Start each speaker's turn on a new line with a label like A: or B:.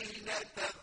A: أَيْنَ تَذْهَبُونَ